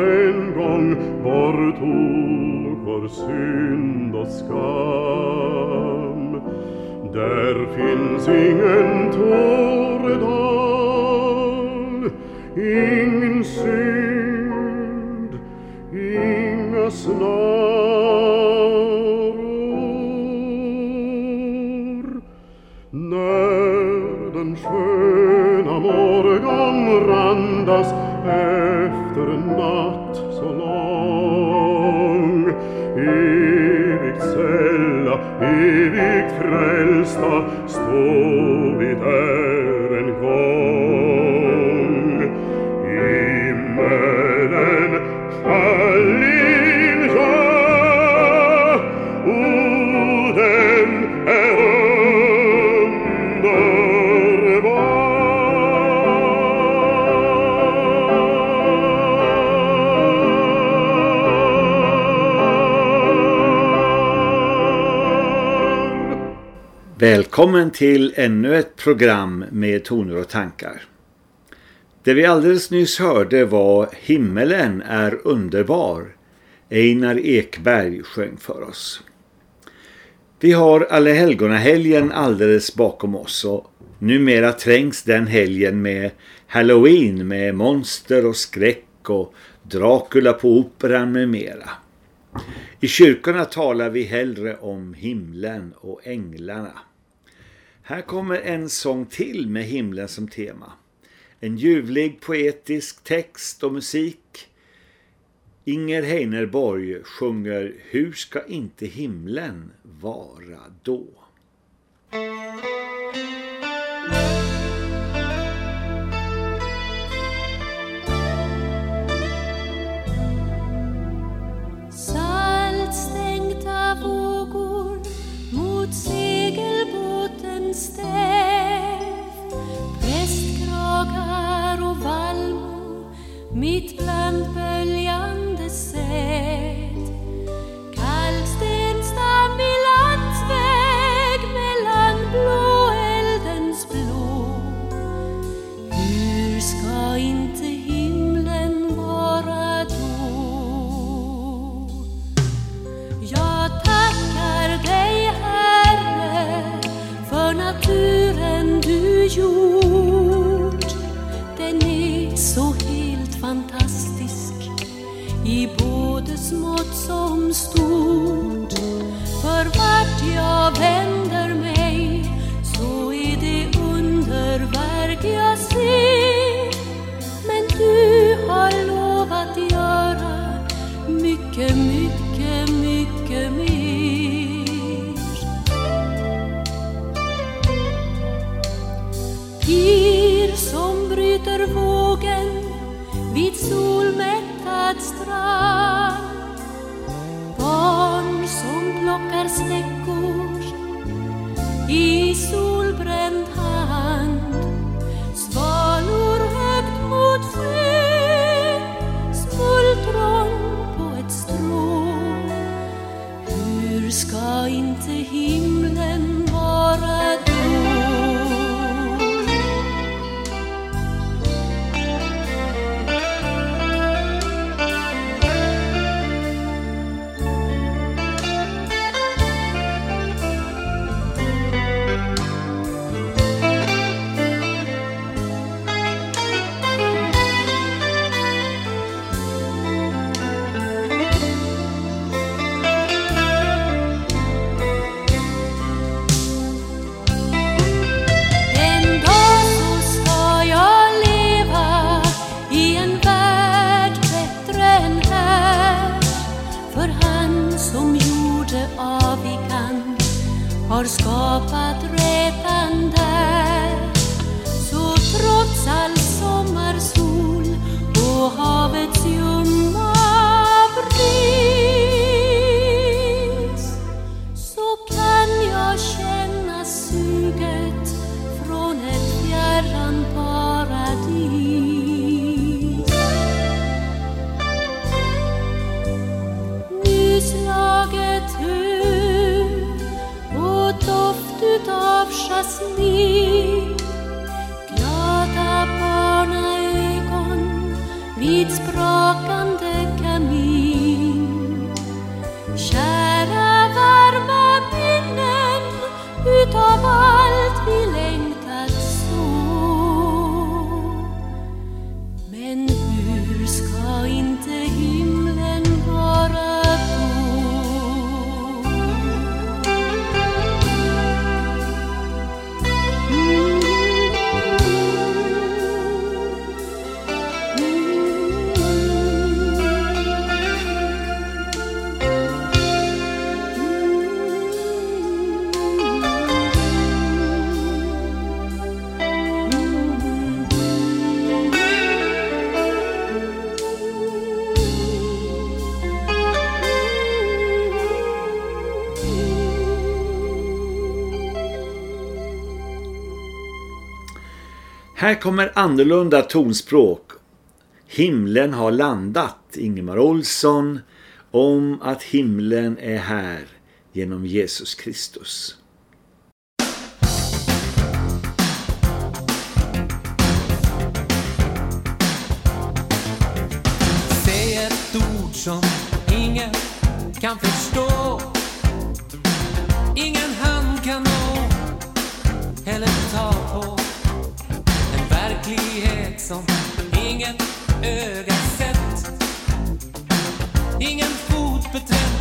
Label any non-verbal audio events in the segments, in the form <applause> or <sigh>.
En gång borttog vår synd och skam. Där finns ingen tåredal, ingen synd, inga snaror. När den sköna morgon randas efter natt så lång evigt sälla evigt frälsta stå vid där Välkommen till ännu ett program med toner och tankar. Det vi alldeles nyss hörde var Himmelen är underbar. Einar Ekberg sjöng för oss. Vi har Allehelgona-helgen alldeles bakom oss och numera trängs den helgen med Halloween med monster och skräck och Dracula på operan med mera. I kyrkorna talar vi hellre om himlen och änglarna. Här kommer en sång till med himlen som tema. En ljuvlig poetisk text och musik. Inger Heinerborg sjunger Hur ska inte himlen vara då? Mitt stort. För vart jag vänder mig så är det underverk jag ser. Men du har lovat göra mycket, mycket, mycket mer. Pir som bryter vågen vid solmättad strand nas necuž Här kommer annorlunda tonspråk. Himlen har landat, Ingemar Olsson, om att himlen är här genom Jesus Kristus. Säg ett ord som ingen kan förstå Ingen hand kan nå Eller öga sett, ingen fot beträtt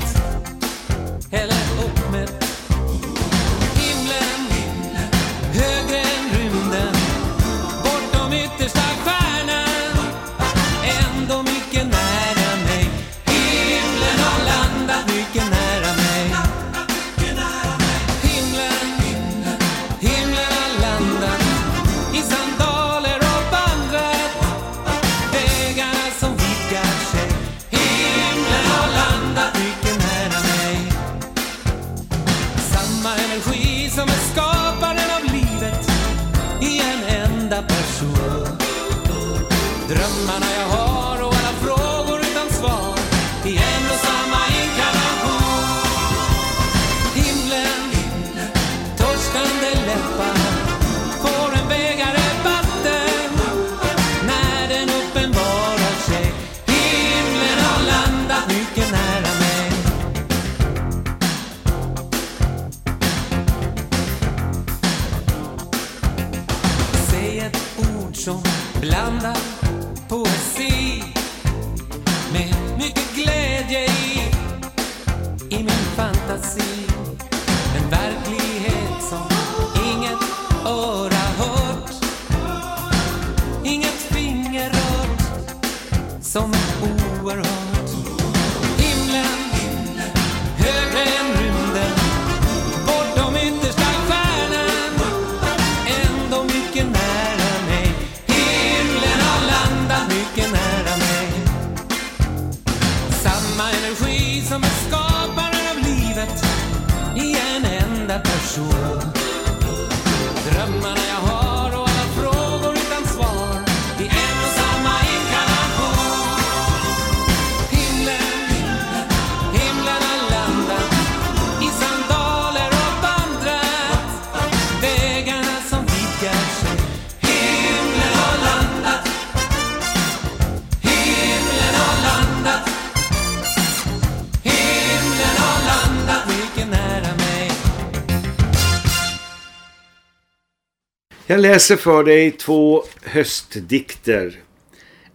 Jag läser för dig två höstdikter.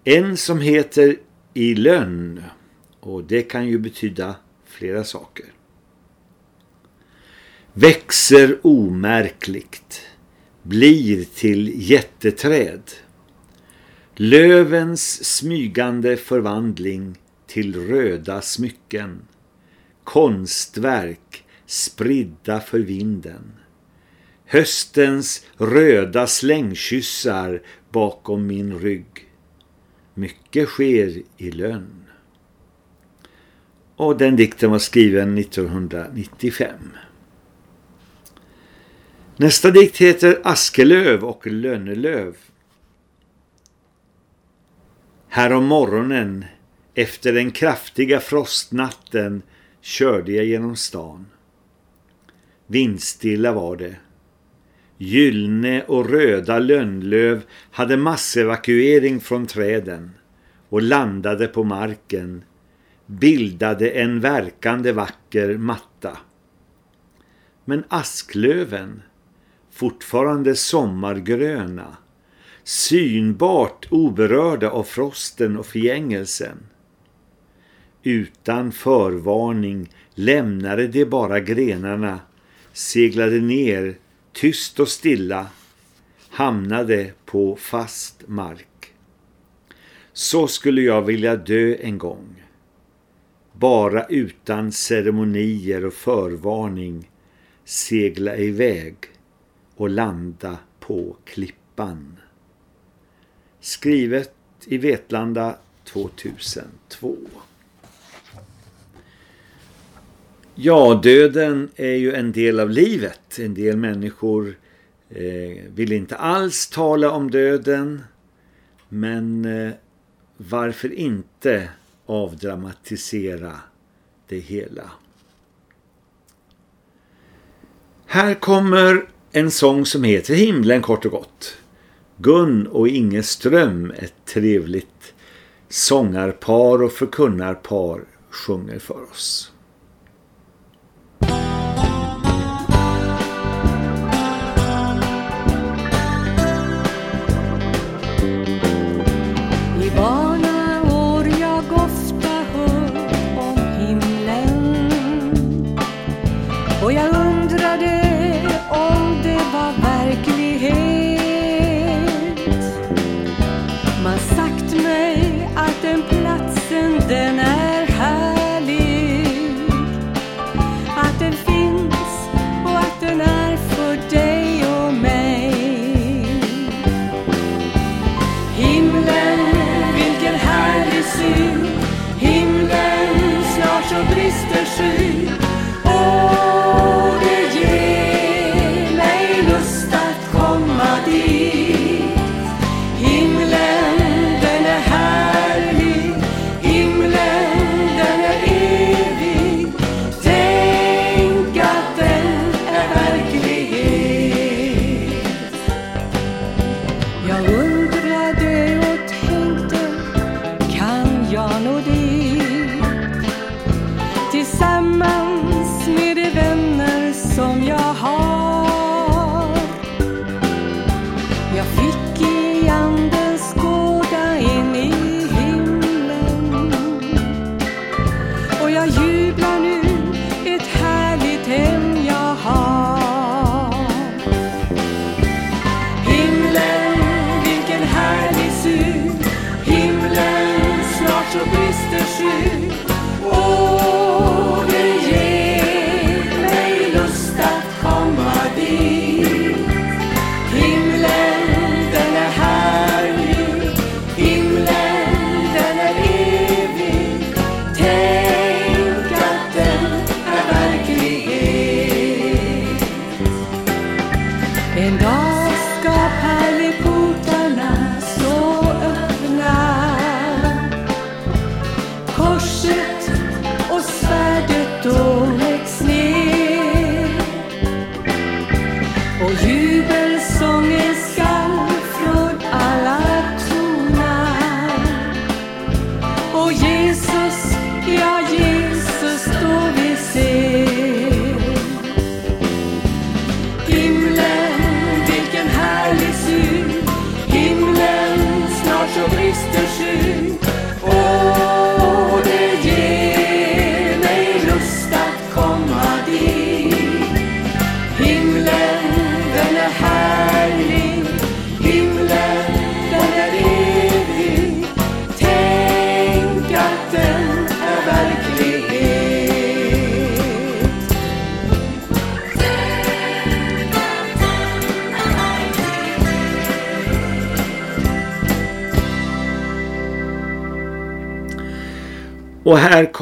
En som heter I lönn och det kan ju betyda flera saker. Växer omärkligt, blir till jätteträd. Lövens smygande förvandling till röda smycken. Konstverk spridda för vinden. Höstens röda slängkyssar bakom min rygg. Mycket sker i lönn. Och den dikten var skriven 1995. Nästa dikt heter Askelöv och Lönnelöv. Här om morgonen, efter den kraftiga frostnatten, körde jag genom stan. Vindstilla var det. Gyllne och röda lönnlöv hade massevakuering från träden och landade på marken, bildade en verkande vacker matta. Men asklöven, fortfarande sommargröna, synbart oberörda av frosten och förgängelsen. Utan förvarning lämnade de bara grenarna, seglade ner tyst och stilla, hamnade på fast mark. Så skulle jag vilja dö en gång. Bara utan ceremonier och förvarning segla iväg och landa på klippan. Skrivet i Vetlanda 2002. Ja, döden är ju en del av livet. En del människor eh, vill inte alls tala om döden. Men eh, varför inte avdramatisera det hela? Här kommer en sång som heter Himlen kort och gott. Gun och Inge Ström, ett trevligt sångarpar och förkunnarpar, sjunger för oss.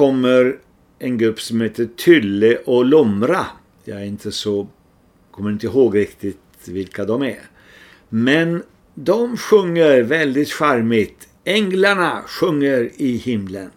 Kommer en grupp som heter Tylle och Lomra. Jag är inte så, kommer inte ihåg riktigt vilka de är. Men de sjunger väldigt charmigt. Änglarna sjunger i himlen.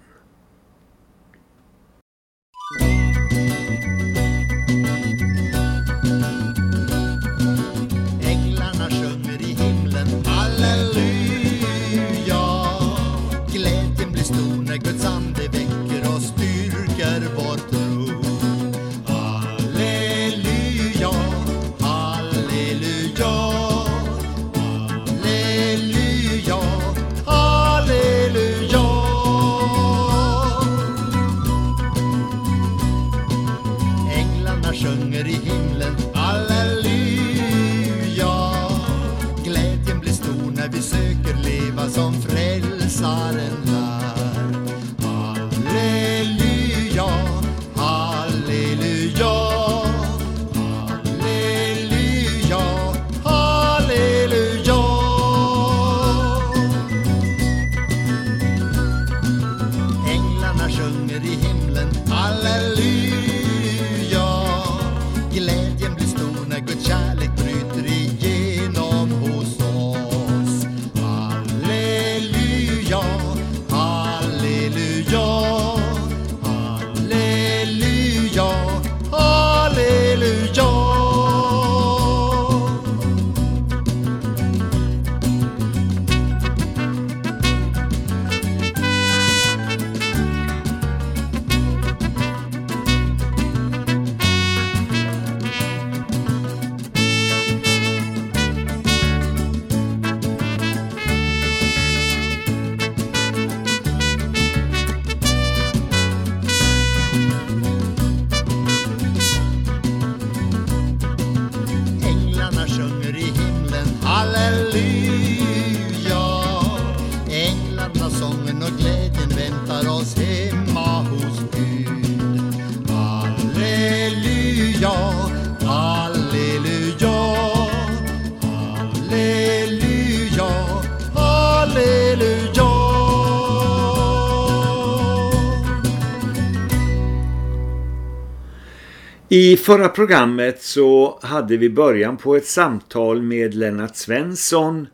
I förra programmet så hade vi början på ett samtal med Lennart Svensson,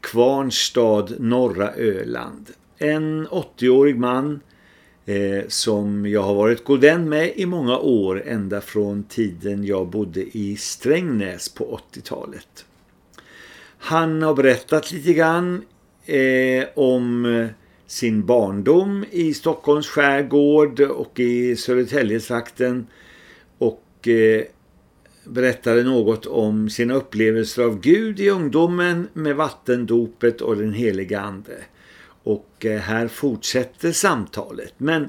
Kvarnstad, norra Öland. En 80-årig man eh, som jag har varit god vän med i många år ända från tiden jag bodde i Strängnäs på 80-talet. Han har berättat lite grann eh, om sin barndom i Stockholms skärgård och i Södertäljetrakten och eh, berättade något om sina upplevelser av Gud i ungdomen med vattendopet och den heliga ande. Och eh, här fortsätter samtalet. Men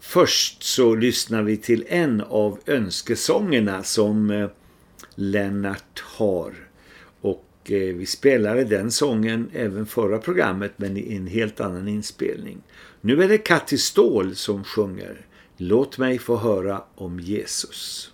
först så lyssnar vi till en av önskesångerna som eh, Lennart har. Och eh, vi spelade den sången även förra programmet men i en helt annan inspelning. Nu är det Katti Ståhl som sjunger. Låt mig få höra om Jesus.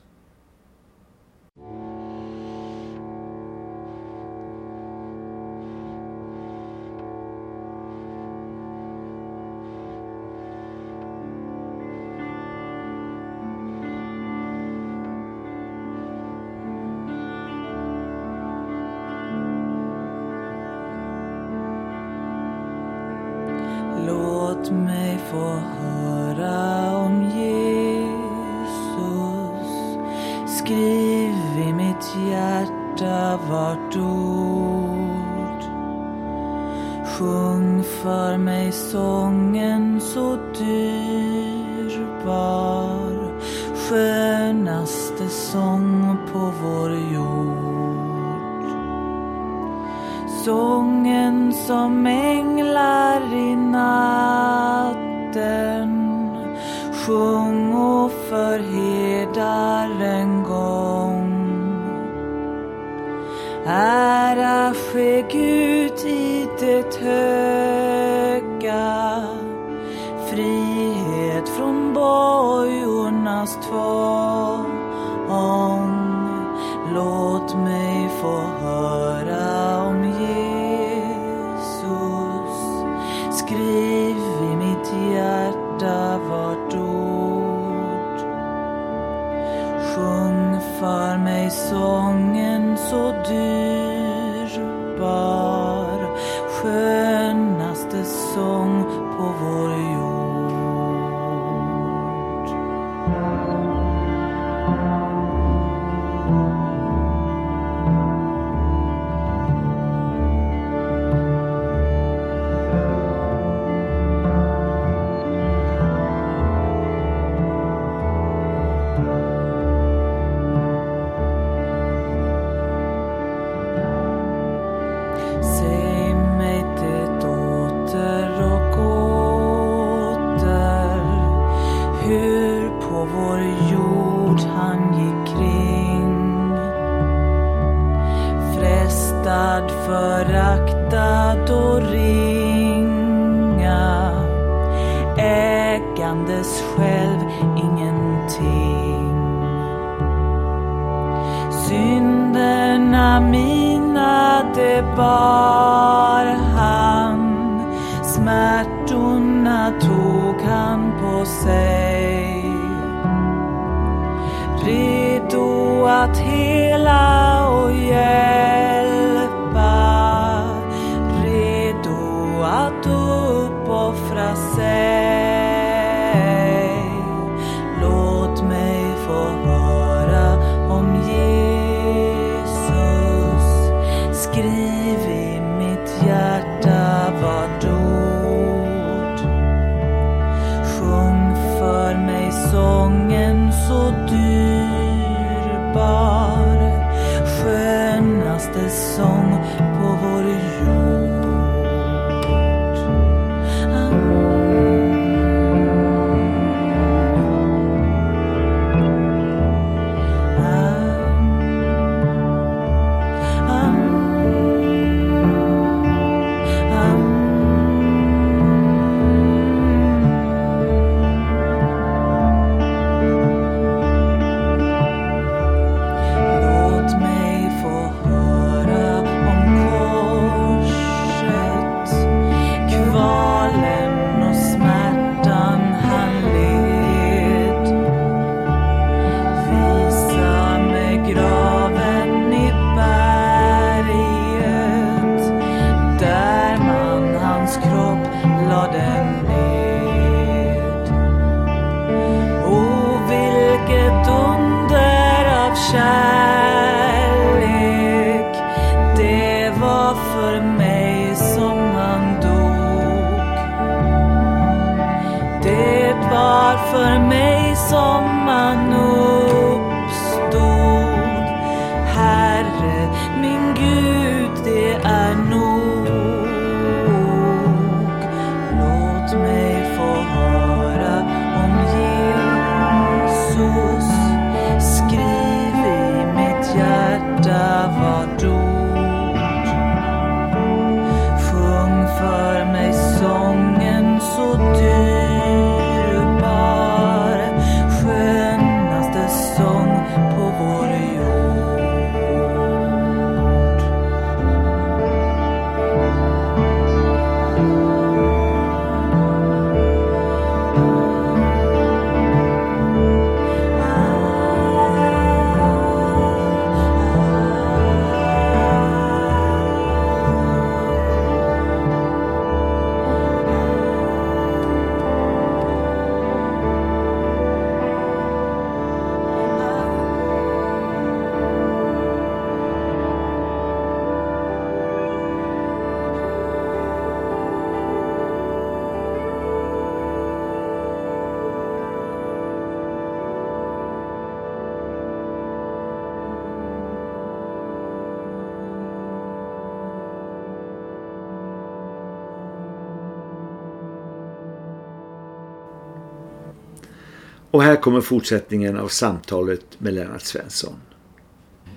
Och här kommer fortsättningen av samtalet med Lennart Svensson.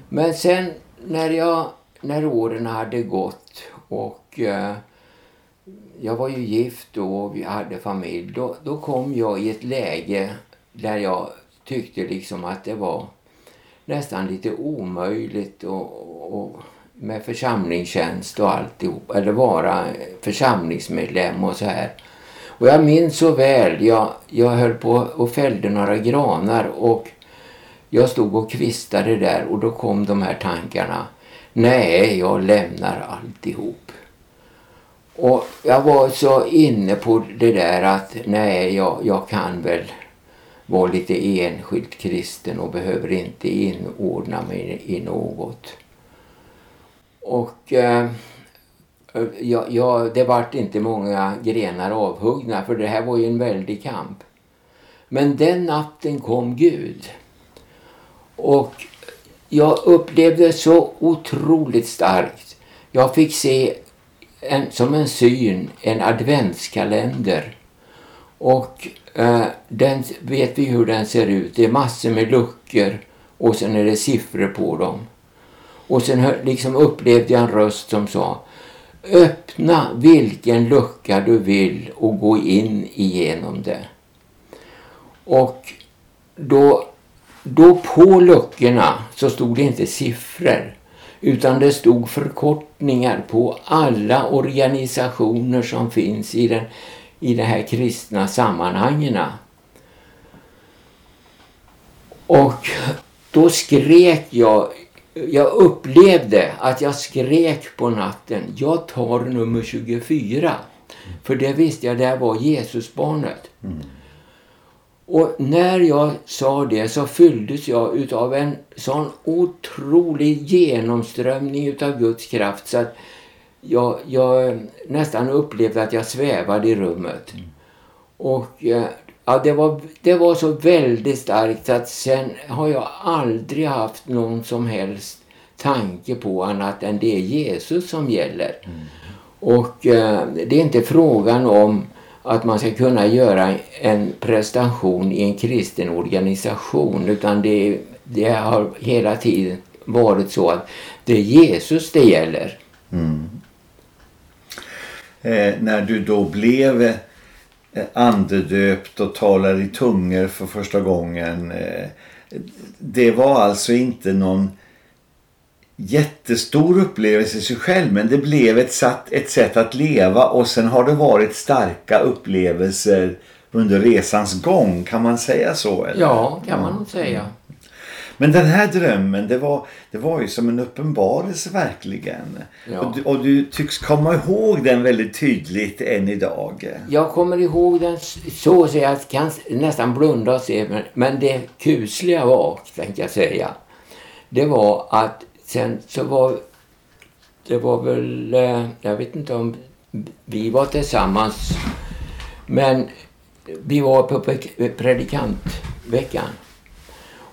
Men sen när, jag, när åren hade gått och eh, jag var ju gift då och vi hade familj. Då, då kom jag i ett läge där jag tyckte liksom att det var nästan lite omöjligt och, och med församlingstjänst och alltihop. Eller vara församlingsmedlem och så här. Och jag minns så väl, jag, jag höll på och fällde några granar och jag stod och kvistade där och då kom de här tankarna. Nej, jag lämnar alltihop. Och jag var så inne på det där att nej, jag, jag kan väl vara lite enskilt kristen och behöver inte inordna mig i något. Och eh, Eh, ja, ja, det vart inte många grenar avhuggna för det här var ju en väldig kamp. Men den natten kom Gud. Och jag upplevde så otroligt starkt. Jag fick se en, som en syn en adventskalender. Och eh, den vet vi hur den ser ut. Det är massor med luckor och sen är det siffror på dem. Och sen liksom upplevde jag en röst som sa Öppna vilken lucka du vill och gå in igenom det. Och då, då på luckorna så stod det inte siffror utan det stod förkortningar på alla organisationer som finns i, den, i de här kristna sammanhangen. Och då skrek jag jag upplevde att jag skrek på natten. Jag tar nummer 24. För det visste jag, det var Jesusbarnet. Mm. Och när jag sa det så fylldes jag utav en sån otrolig genomströmning utav Guds kraft så att jag, jag nästan upplevde att jag svävade i rummet. Mm. Och eh, ja, det, var, det var så väldigt starkt att sen har jag aldrig haft någon som helst tanke på annat än det är Jesus som gäller. Mm. Och eh, det är inte frågan om att man ska kunna göra en prestation i en kristen organisation utan det, det har hela tiden varit så att det är Jesus det gäller. Mm. Eh, när du då blev Eh, andedöpt och talar i tungor för första gången. Eh, det var alltså inte någon jättestor upplevelse i sig själv men det blev ett, satt, ett sätt att leva och sen har det varit starka upplevelser under resans gång. Kan man säga så? Eller? Ja, kan man säga. Men den här drömmen, det var, det var ju som en uppenbarelse verkligen. Ja. Och, du, och, du, tycks komma ihåg den väldigt tydligt än idag. Jag kommer ihåg den så, så jag kan nästan blunda och se. Men, men det kusliga var, tänkte jag säga, det var att sen så var det var väl, eh, jag vet inte om vi var tillsammans, men vi var på predikantveckan.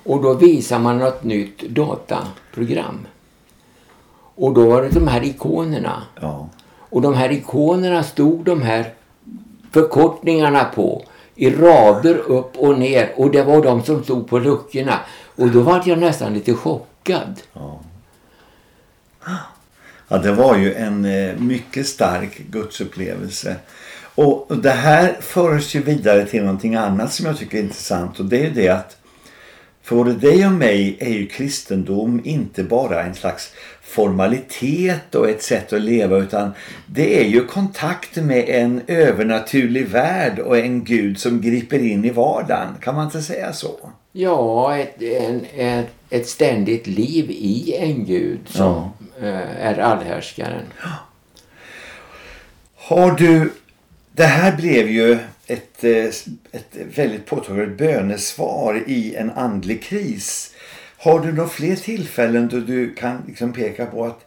Och då visar man något nytt dataprogram. Och då var det de här ikonerna. Ja. Och de här ikonerna stod de här förkortningarna på i rader upp och ner. Och det var de som stod på luckorna. Och då var jag nästan lite chockad. Ja. Ja, det var ju en eh, mycket stark gudsupplevelse. Och det här förs ju vidare till någonting annat som jag tycker är intressant. Och det är ju det att för både dig och mig är ju kristendom inte bara en slags formalitet och ett sätt att leva utan det är ju kontakt med en övernaturlig värld och en Gud som griper in i vardagen. Kan man inte säga så? Ja, ett, en, ett, ett ständigt liv i en Gud som ja. Eh, är allhärskaren. Har du... Det här blev ju ett, eh, ett väldigt påtagligt bönesvar i en andlig kris. Har du några fler tillfällen då du kan liksom peka på att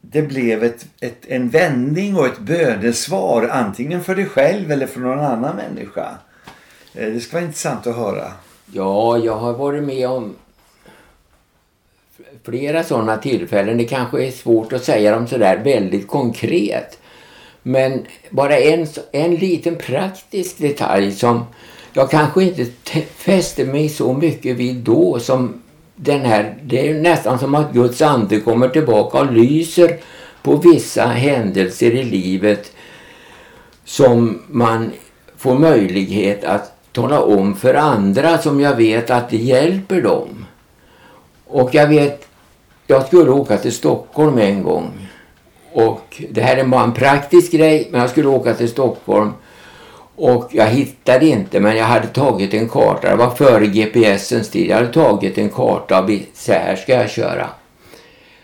det blev ett, ett, en vändning och ett bönesvar antingen för dig själv eller för någon annan människa? Eh, det ska vara intressant att höra. Ja, jag har varit med om flera sådana tillfällen. Det kanske är svårt att säga dem sådär väldigt konkret. Men bara en, en liten praktisk detalj som jag kanske inte fäste mig så mycket vid då som den här, det är nästan som att Guds ande kommer tillbaka och lyser på vissa händelser i livet som man får möjlighet att tala om för andra som jag vet att det hjälper dem. Och jag vet, jag skulle åka till Stockholm en gång. Och det här är bara en praktisk grej, men jag skulle åka till Stockholm. Och jag hittade inte, men jag hade tagit en karta. Det var före GPSens tid. Jag hade tagit en karta och så här ska jag köra.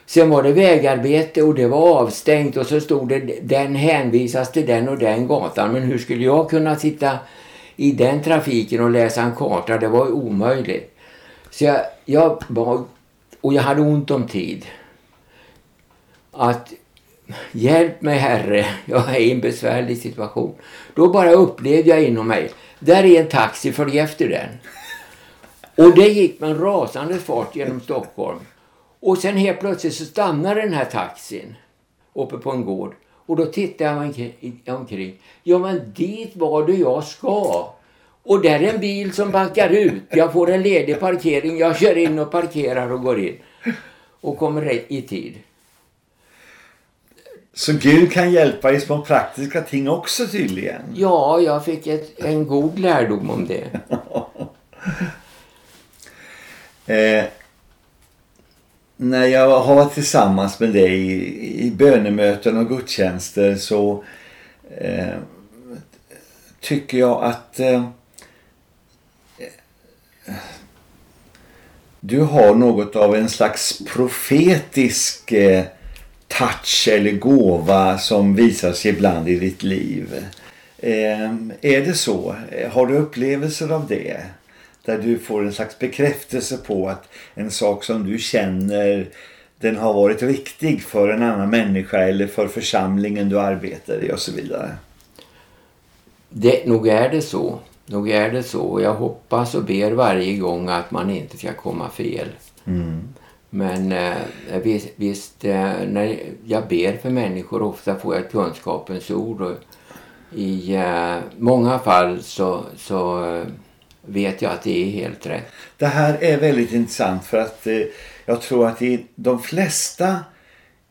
Sen var det vägarbete och det var avstängt och så stod det den hänvisas till den och den gatan. Men hur skulle jag kunna sitta i den trafiken och läsa en karta? Det var ju omöjligt. Så jag, jag bad, och jag hade ont om tid. Att hjälp mig Herre, jag är i en besvärlig situation. Då bara upplevde jag inom mig, där är en taxi, följ efter den. Och det gick med en rasande fart genom Stockholm. Och sen helt plötsligt så stannade den här taxin uppe på en gård. Och då tittade jag omkring- omkring. Ja men dit var det jag ska. Och där är en bil som backar ut. Jag får en ledig parkering. Jag kör in och parkerar och går in. Och kommer i tid. Så Gud kan hjälpa i små praktiska ting också tydligen. Ja, jag fick ett, en god lärdom om det. <laughs> Eh, när jag har varit tillsammans med dig i, i bönemöten och gudstjänster så eh, tycker jag att eh, du har något av en slags profetisk eh, touch eller gåva som visar sig ibland i ditt liv. Eh, är det så? Har du upplevelser av det? Där du får en slags bekräftelse på att en sak som du känner den har varit riktig för en annan människa eller för församlingen du arbetar i och så vidare. det. Nog är det så. Nog är det så. Jag hoppas och ber varje gång att man inte ska komma fel. Men eh, visst, visst eh, när jag ber för människor ofta får jag kunskapens ord. Och I eh, många fall så, så eh, vet jag att det är helt rätt. Det här är väldigt intressant för att eh, jag tror att i de flesta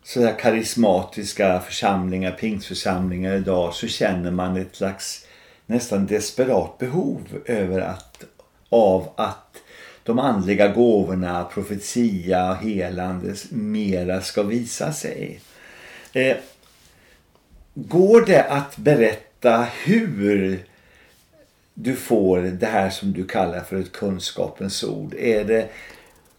sådär karismatiska församlingar, pingstförsamlingar idag så känner man ett slags nästan desperat behov över att, av att de andliga gåvorna, profetia och helande mera ska visa sig. Eh, går det att berätta hur du får det här som du kallar för ett kunskapens ord? Är det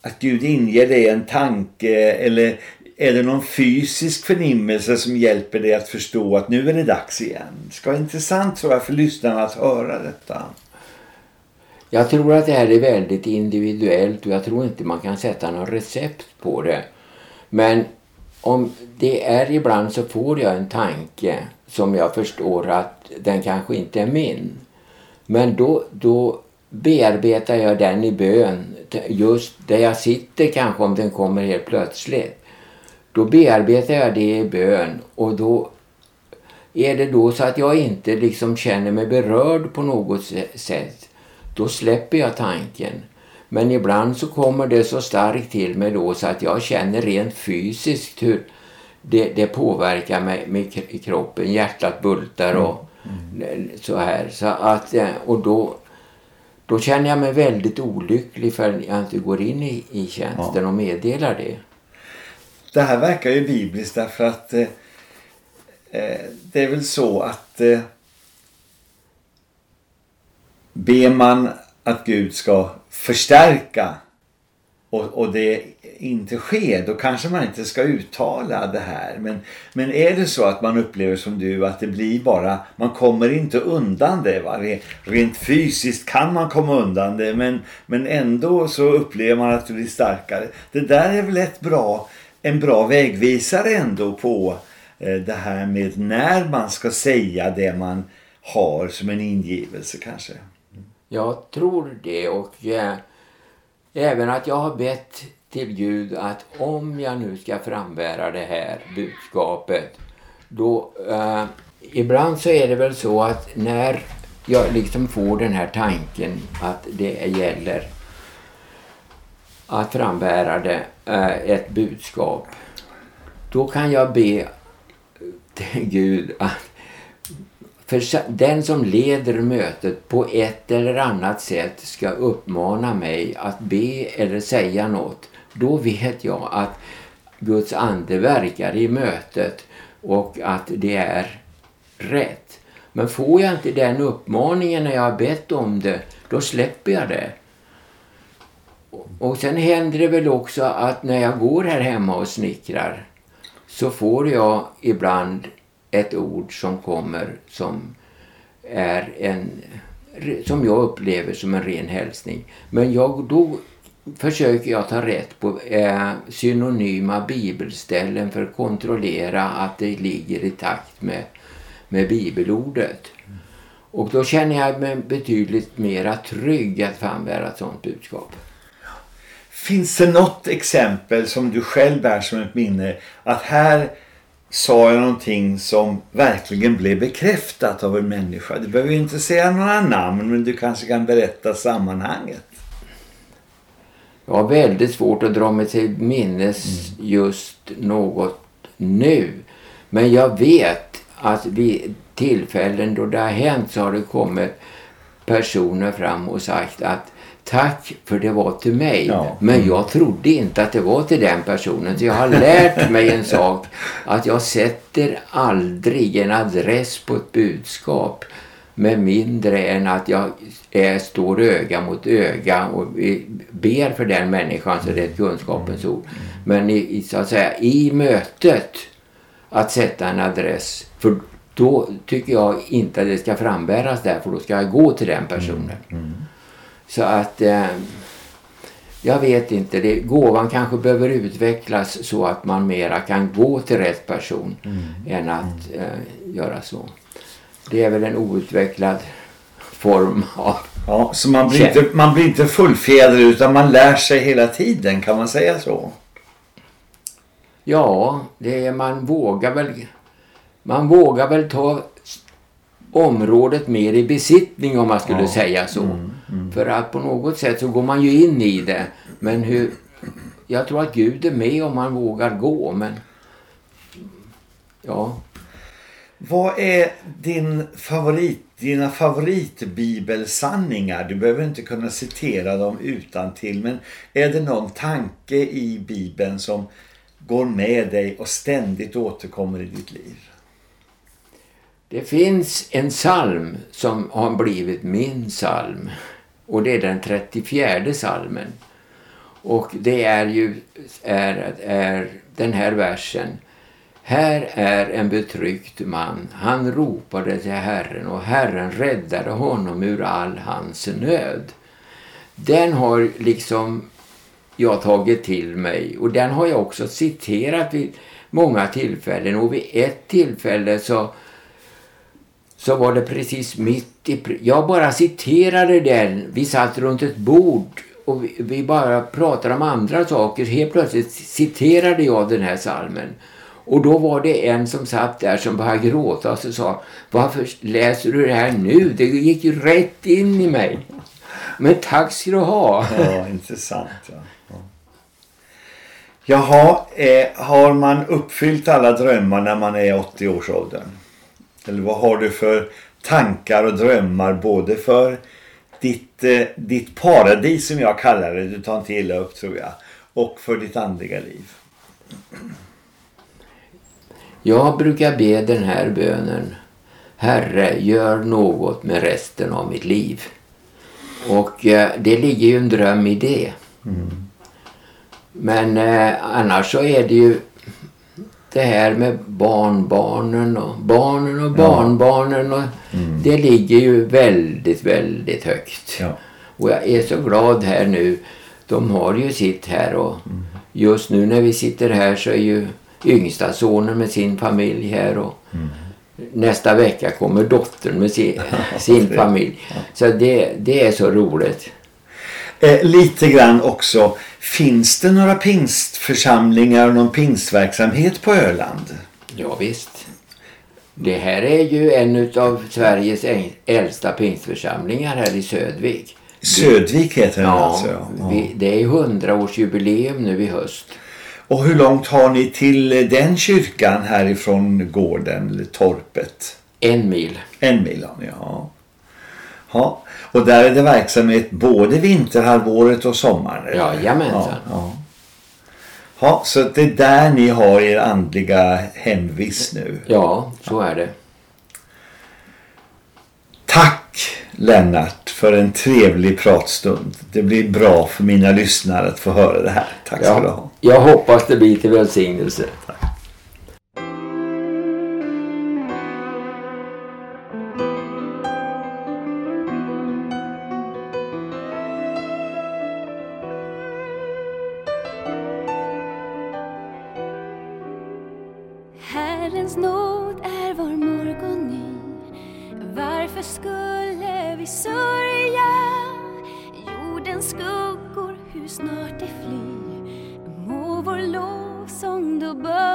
att Gud inger dig en tanke eller är det någon fysisk förnimmelse som hjälper dig att förstå att nu är det dags igen? Det ska vara intressant tror jag för lyssnarna att höra detta. Jag tror att det här är väldigt individuellt och jag tror inte man kan sätta något recept på det. Men om det är ibland så får jag en tanke som jag förstår att den kanske inte är min. Men då, då bearbetar jag den i bön, just där jag sitter kanske om den kommer helt plötsligt. Då bearbetar jag det i bön och då är det då så att jag inte liksom känner mig berörd på något sätt, då släpper jag tanken. Men ibland så kommer det så starkt till mig då så att jag känner rent fysiskt hur det, det påverkar mig, i kroppen. Hjärtat bultar och så här. Så att, eh, och då, då känner jag mig väldigt olycklig för att jag inte går in i, i tjänsten och meddelar det. Det här verkar ju bibliskt därför att eh, eh, det är väl så att eh, ber man att Gud ska förstärka och, och det inte sker, då kanske man inte ska uttala det här. Men, men är det så att man upplever som du att det blir bara, man kommer inte undan det. Va? Rent fysiskt kan man komma undan det men, men ändå så upplever man att du blir starkare. Det där är väl ett bra, en bra vägvisare ändå på eh, det här med när man ska säga det man har som en ingivelse kanske. Jag tror det och eh, även att jag har bett till Gud att om jag nu ska frambära det här budskapet då eh, ibland så är det väl så att när jag liksom får den här tanken att det gäller att frambära det, eh, ett budskap. Då kan jag be till Gud att för den som leder mötet på ett eller annat sätt ska uppmana mig att be eller säga något. Då vet jag att Guds ande verkar i mötet och att det är rätt. Men får jag inte den uppmaningen när jag har bett om det, då släpper jag det. Och sen händer det väl också att när jag går här hemma och snickrar så får jag ibland ett ord som kommer som är en som jag upplever som en ren hälsning. Men jag, då försöker jag ta rätt på eh, synonyma bibelställen för att kontrollera att det ligger i takt med, med bibelordet. Och då känner jag mig betydligt mera trygg att framföra ett sådant budskap. Finns det något exempel som du själv bär som ett minne att här sa jag någonting som verkligen blev bekräftat av en människa? Du behöver inte säga några namn men du kanske kan berätta sammanhanget. Jag har väldigt svårt att dra mig till minnes mm. just något nu. Men jag vet att vid tillfällen då det har hänt så har det kommit personer fram och sagt att tack för det var till mig. Ja. Men mm. jag trodde inte att det var till den personen. Så jag har lärt mig en <laughs> sak. Att jag sätter aldrig en adress på ett budskap med mindre än att jag är, står öga mot öga och ber för den människan så det är ett kunskapens ord. Men i, så att säga, i mötet att sätta en adress. För då tycker jag inte att det ska frambäras där för då ska jag gå till den personen. Mm. Mm. Så att eh, jag vet inte, det, gåvan kanske behöver utvecklas så att man mera kan gå till rätt person mm. än att eh, göra så. Det är väl en outvecklad form av Ja, så man blir, inte, man blir inte fullfjädrad utan man lär sig hela tiden, kan man säga så? Ja, det är, man vågar väl man vågar väl ta området mer i besittning om man skulle ja. säga så. Mm, mm. För att på något sätt så går man ju in i det. Men hur, jag tror att Gud är med om man vågar gå. Men ja. Vad är din favorit, dina favoritbibelsanningar? Du behöver inte kunna citera dem utan till, men är det någon tanke i Bibeln som går med dig och ständigt återkommer i ditt liv? Det finns en psalm som har blivit min psalm och det är den 34 salmen. Och det är ju är, är den här versen. Här är en betryckt man. Han ropade till Herren och Herren räddade honom ur all hans nöd. Den har liksom jag tagit till mig och den har jag också citerat vid många tillfällen och vid ett tillfälle så så var det precis mitt i... Jag bara citerade den. Vi satt runt ett bord och vi, vi bara pratade om andra saker. Helt plötsligt citerade jag den här salmen. Och då var det en som satt där som började gråta och så sa Varför läser du det här nu? Det gick ju rätt in i mig. Men tack ska du ha. Ja, intressant. Ja. Ja. Jaha, eh, har man uppfyllt alla drömmar när man är 80 års åldern? Eller vad har du för tankar och drömmar både för ditt, eh, ditt paradis som jag kallar det, du tar inte illa upp tror jag, och för ditt andliga liv? Jag brukar be den här bönen. Herre, gör något med resten av mitt liv. Och eh, det ligger ju en dröm i det. Mm. Men eh, annars så är det ju det här med barnbarnen och barnen och barnbarnen. Och mm. Det ligger ju väldigt, väldigt högt. Ja. Och jag är så glad här nu. De har ju sitt här och mm. just nu när vi sitter här så är ju yngsta sonen med sin familj här och mm. nästa vecka kommer dottern med <laughs> sin, sin familj. Så det, det är så roligt. Eh, lite grann också Finns det några pingstförsamlingar och någon pingstverksamhet på Öland? Ja visst. Det här är ju en av Sveriges äldsta pingstförsamlingar här i Södvik. Södvik heter den Ja, alltså. Ja. Vi, det är 100-årsjubileum nu i höst. Och hur långt har ni till den kyrkan härifrån gården eller torpet? En mil. En mil har ni, ja. ja. Och där är det verksamhet både vinterhalvåret och sommaren? eller? Jajamensan. Ja, ja. ja, så det är där ni har er andliga hemvist nu. Ja, så är det. Tack Lennart för en trevlig pratstund. Det blir bra för mina lyssnare att få höra det här. Tack ska du ha. Ja, jag hoppas det blir till välsignelse. Herrens snart det fly Må vår lovsång då börja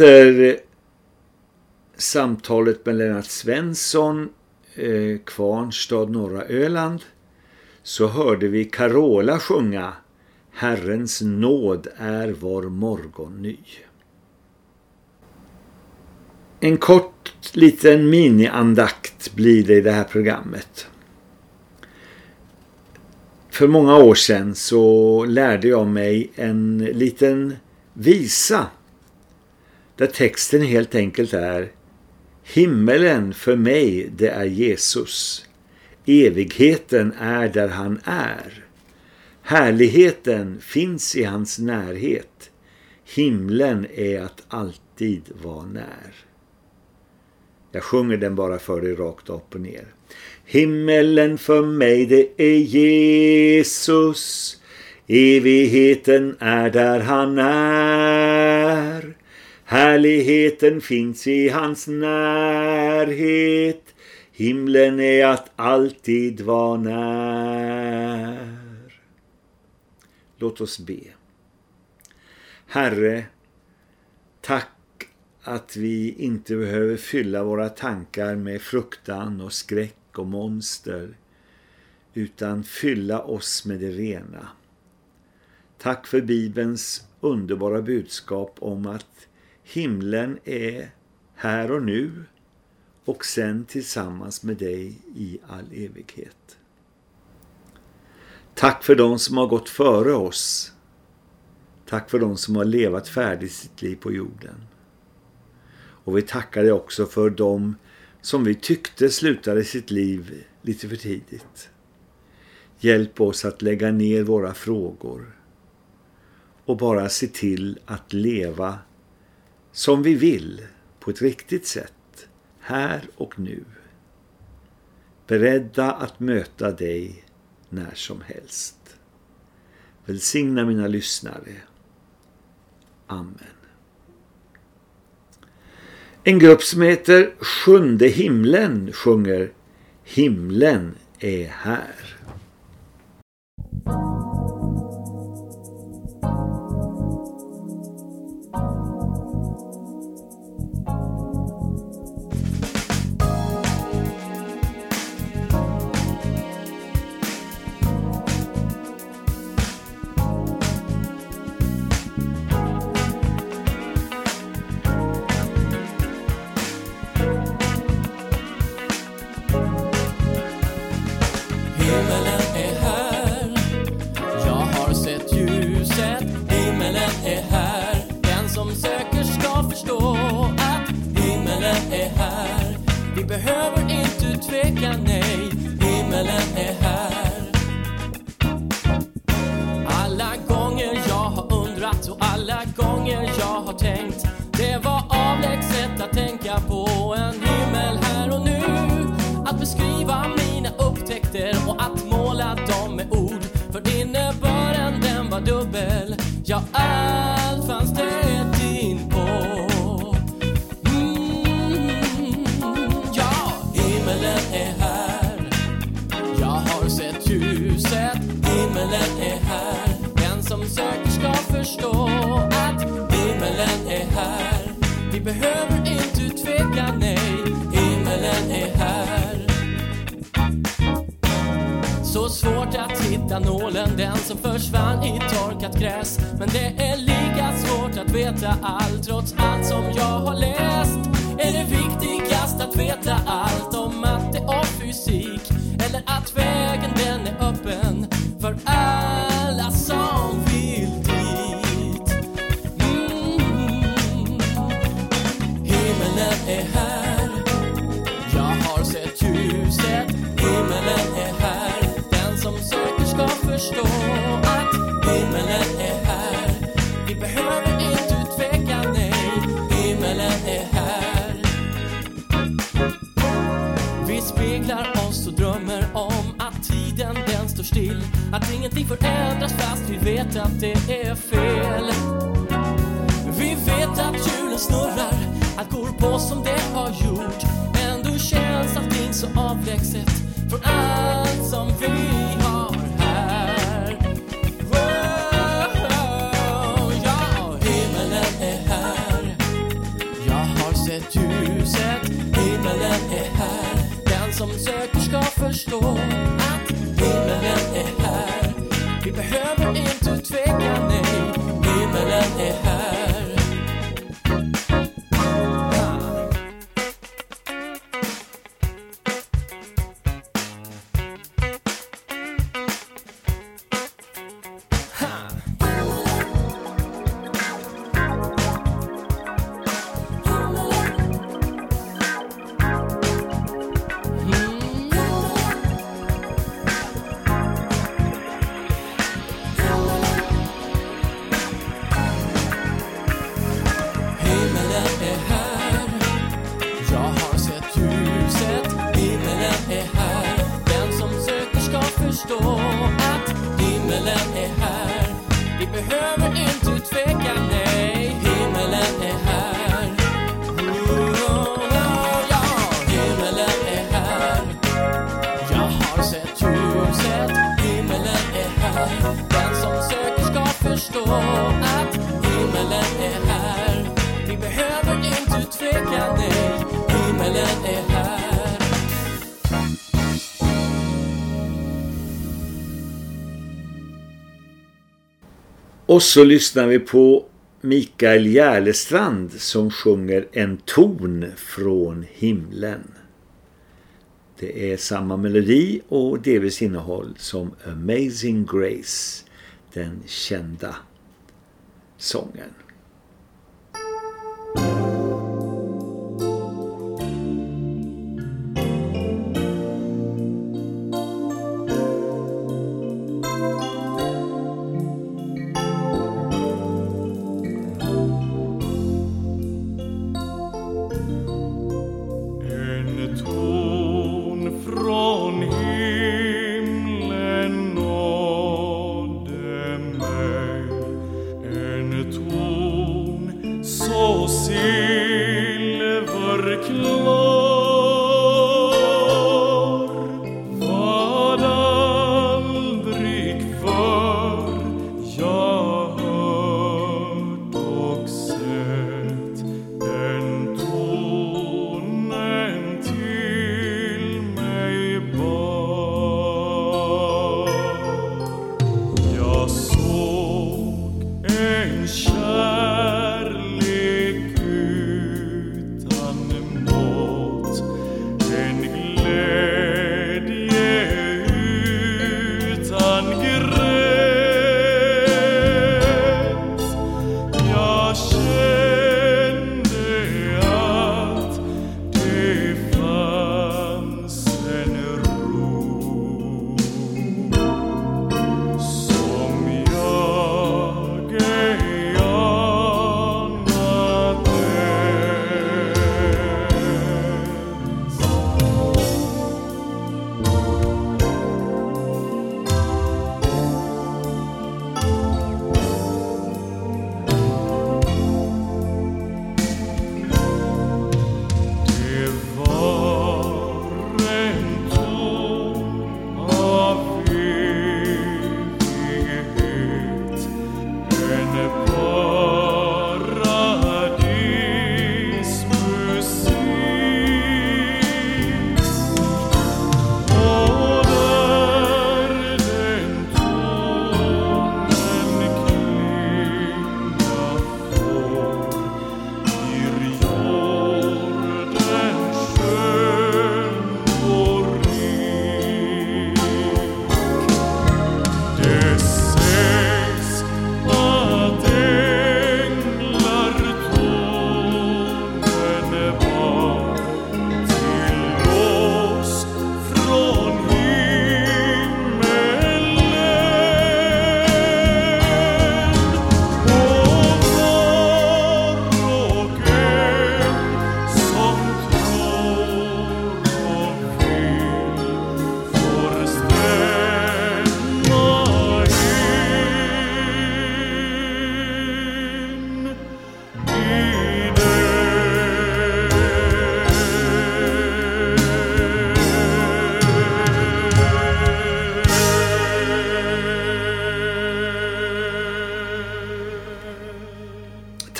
Efter samtalet med Lennart Svensson, eh, Kvarnstad, norra Öland, så hörde vi Carola sjunga Herrens nåd är var morgon ny. En kort liten miniandakt blir det i det här programmet. För många år sedan så lärde jag mig en liten visa där texten helt enkelt är Himmelen för mig det är Jesus. Evigheten är där han är. Härligheten finns i hans närhet. Himlen är att alltid vara när. Jag sjunger den bara för dig rakt upp och ner. Himmelen för mig det är Jesus. Evigheten är där han är. Härligheten finns i hans närhet. Himlen är att alltid vara när. Låt oss be. Herre, tack att vi inte behöver fylla våra tankar med fruktan och skräck och monster utan fylla oss med det rena. Tack för Bibelns underbara budskap om att himlen är här och nu och sen tillsammans med dig i all evighet. Tack för de som har gått före oss. Tack för de som har levat färdigt sitt liv på jorden. Och vi tackar dig också för dem som vi tyckte slutade sitt liv lite för tidigt. Hjälp oss att lägga ner våra frågor och bara se till att leva som vi vill på ett riktigt sätt, här och nu. Beredda att möta dig när som helst. Välsigna mina lyssnare. Amen. En grupp som heter Sjunde himlen sjunger Himlen är här. Vi Och så lyssnar vi på Mikael Järlestrand som sjunger En ton från himlen. Det är samma melodi och delvis innehåll som Amazing Grace, den kända sången.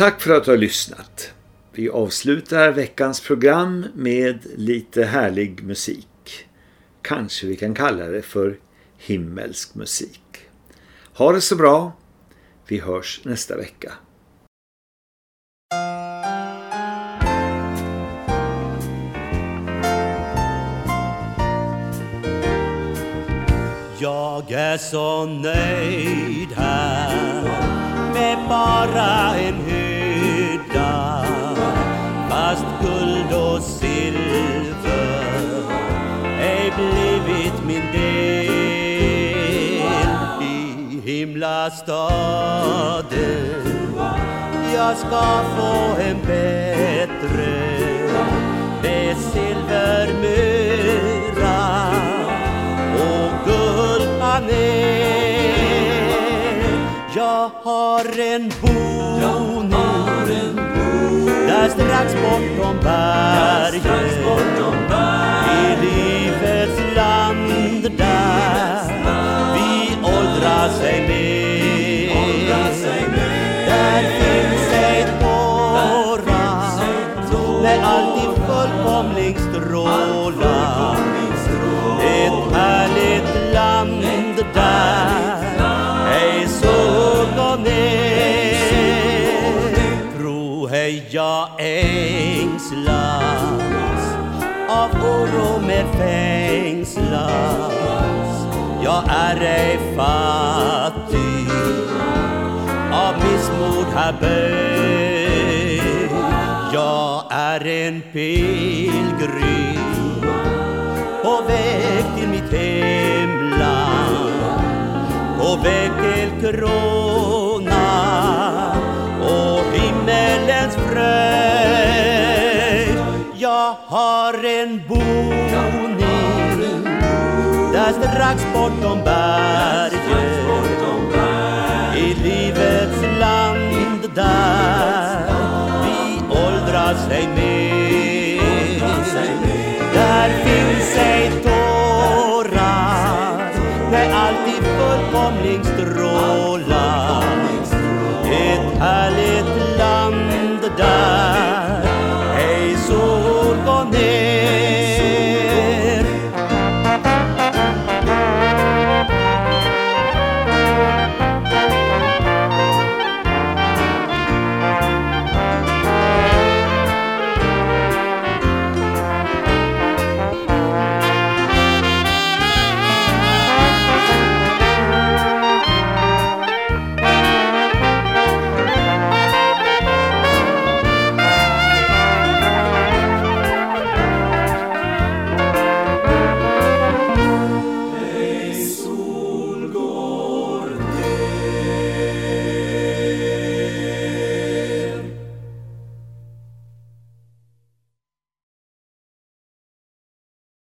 Tack för att du har lyssnat. Vi avslutar veckans program med lite härlig musik. Kanske vi kan kalla det för himmelsk musik. Ha det så bra. Vi hörs nästa vecka. Jag är så nöjd här med bara en hydda blivit min del i himlastaden. Jag ska få en bättre med silvermyra och guldpanel. Jag har en boning där strax bortom bergen åldra sig mer. Där finns ett åra när allt i fullkomlig stråla. Ett härligt land där ej såg och ner. Tro ej jag ängslas av oro med fängslas jag är ej fattig. Av missmod här böjd Jag är en pilgrim på väg till mitt hemland. På väg till krona och himmelens fröjd. Jag har en bonus där strax bortom berget. I livets land där vi åldras ej